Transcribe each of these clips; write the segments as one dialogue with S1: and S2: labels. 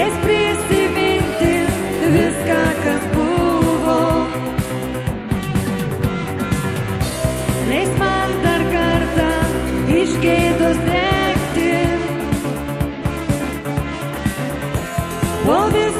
S1: leis prisiminti viską, kas buvo. Leis man dar kartą iš gėdos degti. Po visą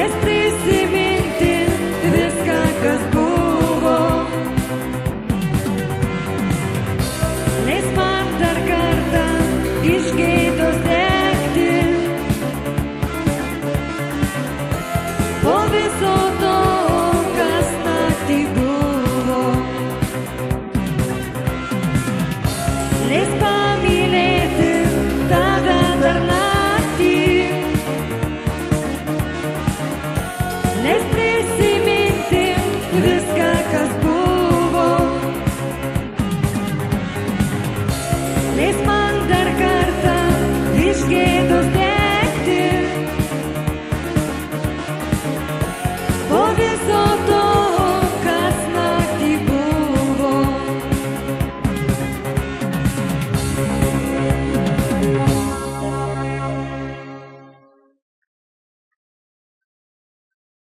S1: Leis